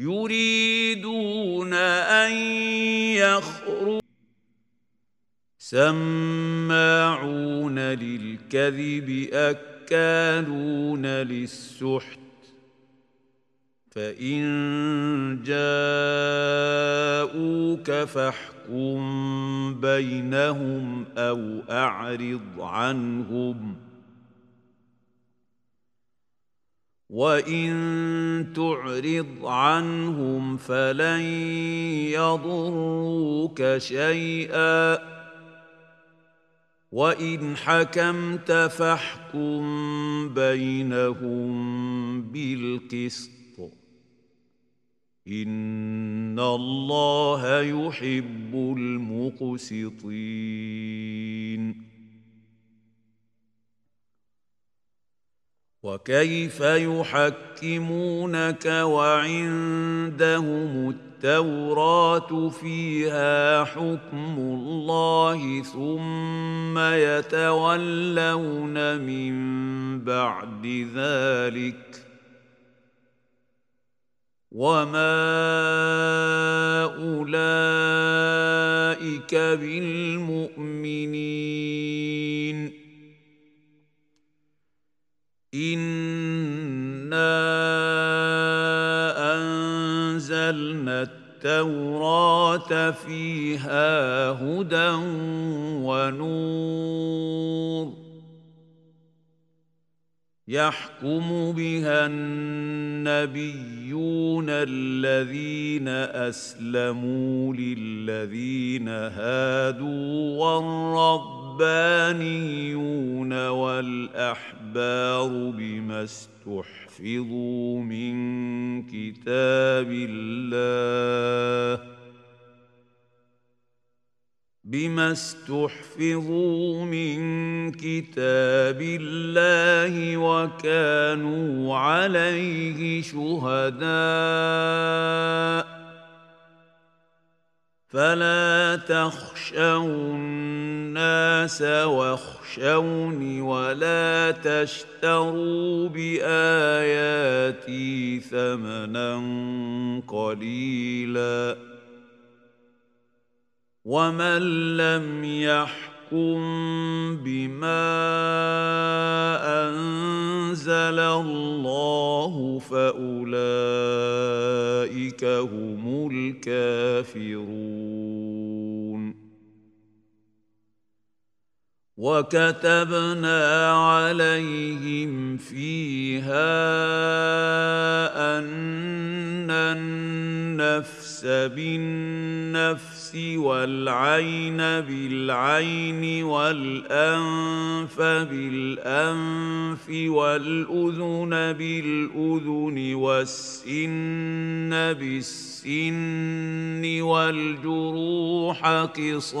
يريدون أن يخرجوا سماعون للكذب أكالون للسحت. فإن جاءوك فاحكم بينهم أو أعرض عنهم. وان تعرض عنهم فلن يضروك شيئا وان حكمت فاحكم بينهم بالقسط ان الله يحب المقسطين وكيف يحكمونك وعندهم التوراة فيها حكم الله ثم يتولون من بعد ذلك وما أولئك بالمؤمنين انا انزلنا التوراه فيها هدى ونور يحكم بها النبيون الذين أسلموا للذين هادوا والربانيون والأحبار بما استحفظوا من كتاب الله بما استحفظوا من كتاب الله وكانوا عليه شهداء فلا تخشوا الناس واخشوني ولا تشتروا باياتي ثمنا قليلا ومن لم يحكم بما انزل الله فاولئك هم الكافرون وكتبنا عليهم فيها ان النفس بالنفس والعين بالعين والأنف بالأنف والأذن بالأذن والسن بالسن والجروح قصاص